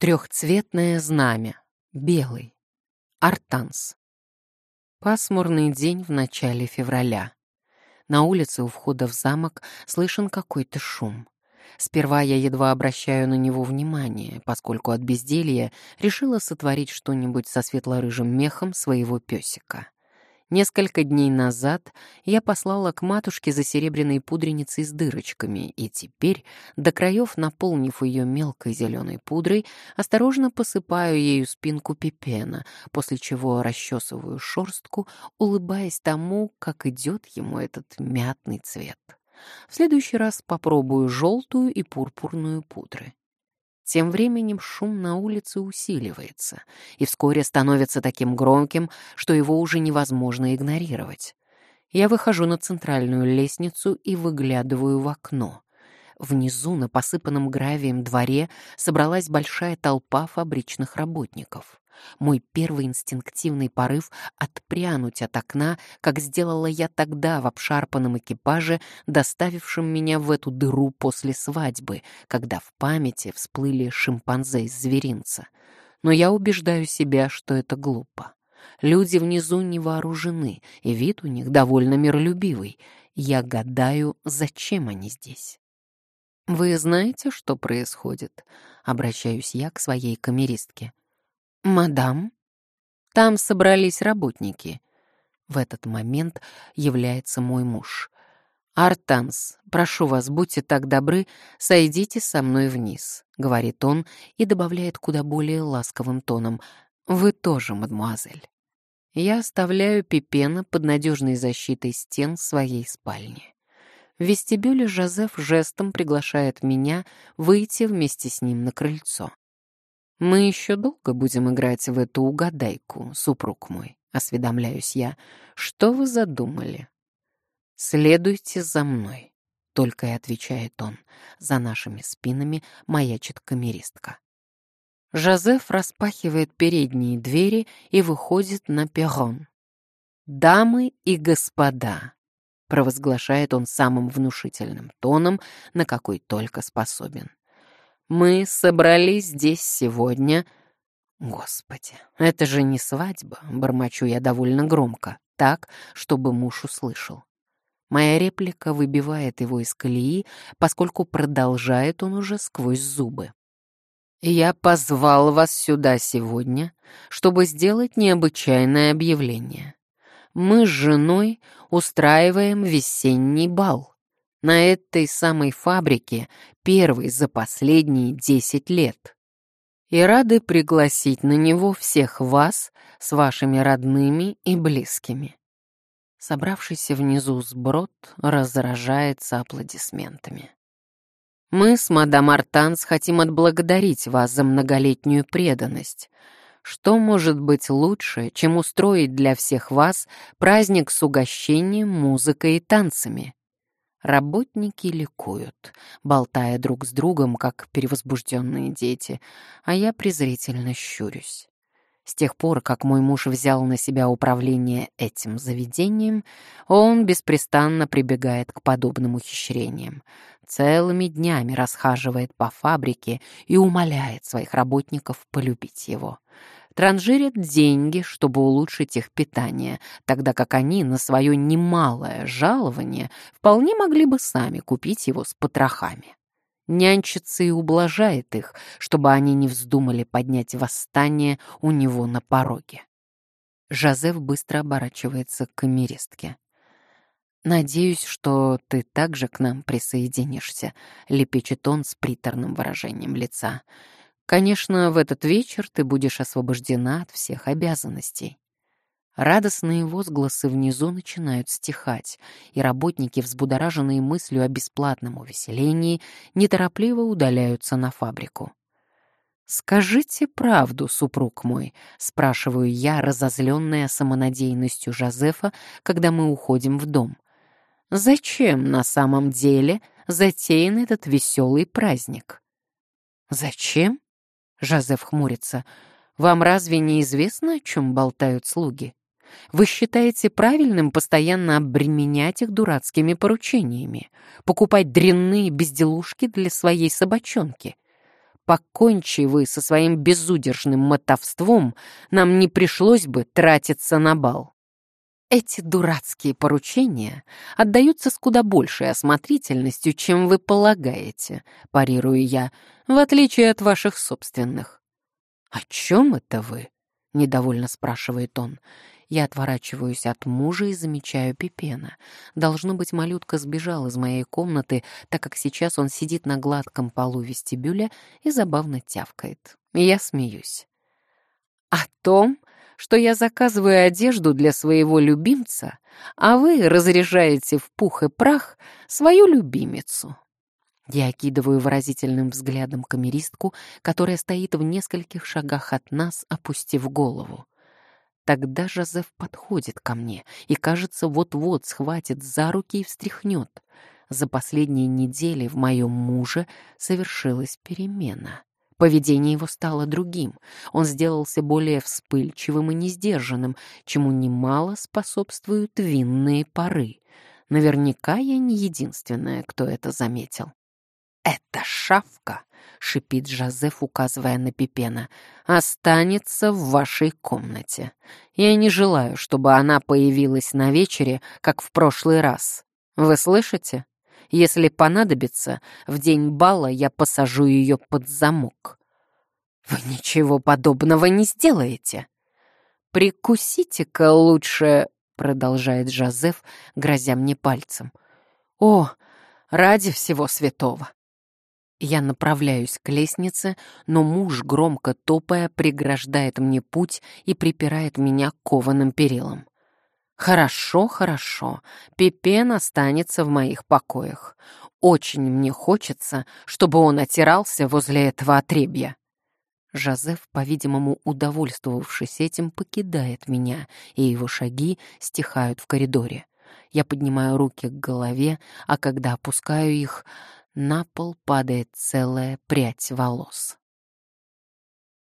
Трехцветное знамя. Белый. Артанс. Пасмурный день в начале февраля. На улице у входа в замок слышен какой-то шум. Сперва я едва обращаю на него внимание, поскольку от безделья решила сотворить что-нибудь со светло-рыжим мехом своего песика. Несколько дней назад я послала к матушке за серебряной пудреницей с дырочками, и теперь, до краев наполнив ее мелкой зеленой пудрой, осторожно посыпаю ею спинку пипена, после чего расчесываю шорстку, улыбаясь тому, как идет ему этот мятный цвет. В следующий раз попробую желтую и пурпурную пудры. Тем временем шум на улице усиливается и вскоре становится таким громким, что его уже невозможно игнорировать. Я выхожу на центральную лестницу и выглядываю в окно. Внизу, на посыпанном гравием дворе, собралась большая толпа фабричных работников. Мой первый инстинктивный порыв — отпрянуть от окна, как сделала я тогда в обшарпанном экипаже, доставившем меня в эту дыру после свадьбы, когда в памяти всплыли шимпанзе из зверинца. Но я убеждаю себя, что это глупо. Люди внизу не вооружены, и вид у них довольно миролюбивый. Я гадаю, зачем они здесь. «Вы знаете, что происходит?» — обращаюсь я к своей камеристке. «Мадам?» «Там собрались работники». В этот момент является мой муж. «Артанс, прошу вас, будьте так добры, сойдите со мной вниз», — говорит он и добавляет куда более ласковым тоном. «Вы тоже, мадемуазель». Я оставляю Пипена под надежной защитой стен своей спальни. В вестибюле Жозеф жестом приглашает меня выйти вместе с ним на крыльцо. «Мы еще долго будем играть в эту угадайку, супруг мой», — осведомляюсь я. «Что вы задумали?» «Следуйте за мной», — только и отвечает он. За нашими спинами маячит камеристка. Жозеф распахивает передние двери и выходит на перрон. «Дамы и господа», — провозглашает он самым внушительным тоном, на какой только способен. Мы собрались здесь сегодня. Господи, это же не свадьба, бормочу я довольно громко, так, чтобы муж услышал. Моя реплика выбивает его из колеи, поскольку продолжает он уже сквозь зубы. «Я позвал вас сюда сегодня, чтобы сделать необычайное объявление. Мы с женой устраиваем весенний бал на этой самой фабрике первый за последние десять лет. И рады пригласить на него всех вас с вашими родными и близкими. Собравшийся внизу сброд разражается аплодисментами. Мы с мадам Артанс хотим отблагодарить вас за многолетнюю преданность. Что может быть лучше, чем устроить для всех вас праздник с угощением, музыкой и танцами? Работники ликуют, болтая друг с другом, как перевозбужденные дети, а я презрительно щурюсь. С тех пор, как мой муж взял на себя управление этим заведением, он беспрестанно прибегает к подобным ухищрениям. Целыми днями расхаживает по фабрике и умоляет своих работников полюбить его транжирят деньги, чтобы улучшить их питание, тогда как они на свое немалое жалование вполне могли бы сами купить его с потрохами. Нянчится и ублажает их, чтобы они не вздумали поднять восстание у него на пороге. Жозеф быстро оборачивается к камеристке. «Надеюсь, что ты также к нам присоединишься», — лепечет он с приторным выражением лица. Конечно, в этот вечер ты будешь освобождена от всех обязанностей. Радостные возгласы внизу начинают стихать, и работники, взбудораженные мыслью о бесплатном увеселении, неторопливо удаляются на фабрику. «Скажите правду, супруг мой», — спрашиваю я, разозленная самонадеянностью Жозефа, когда мы уходим в дом. «Зачем на самом деле затеян этот веселый праздник?» «Зачем?» Жозеф хмурится. «Вам разве не известно, о чем болтают слуги? Вы считаете правильным постоянно обременять их дурацкими поручениями, покупать дрянные безделушки для своей собачонки? покончи вы со своим безудержным мотовством, нам не пришлось бы тратиться на бал. Эти дурацкие поручения отдаются с куда большей осмотрительностью, чем вы полагаете, парирую я, в отличие от ваших собственных. «О чем это вы?» — недовольно спрашивает он. Я отворачиваюсь от мужа и замечаю Пипена. Должно быть, малютка сбежал из моей комнаты, так как сейчас он сидит на гладком полу вестибюля и забавно тявкает. Я смеюсь. О том, что я заказываю одежду для своего любимца, а вы разряжаете в пух и прах свою любимицу. Я окидываю выразительным взглядом камеристку, которая стоит в нескольких шагах от нас, опустив голову. Тогда Жозеф подходит ко мне и, кажется, вот-вот схватит за руки и встряхнет. За последние недели в моем муже совершилась перемена. Поведение его стало другим. Он сделался более вспыльчивым и несдержанным, чему немало способствуют винные пары. Наверняка я не единственная, кто это заметил. «Это шавка!» — шипит Жозеф, указывая на Пипена. «Останется в вашей комнате. Я не желаю, чтобы она появилась на вечере, как в прошлый раз. Вы слышите? Если понадобится, в день бала я посажу ее под замок». «Вы ничего подобного не сделаете!» «Прикусите-ка лучше», — продолжает Жозеф, грозя мне пальцем. «О, ради всего святого! Я направляюсь к лестнице, но муж, громко топая, преграждает мне путь и припирает меня к кованым перилам. «Хорошо, хорошо. Пипен останется в моих покоях. Очень мне хочется, чтобы он отирался возле этого отребья». Жозеф, по-видимому, удовольствовавшись этим, покидает меня, и его шаги стихают в коридоре. Я поднимаю руки к голове, а когда опускаю их, на пол падает целая прядь волос.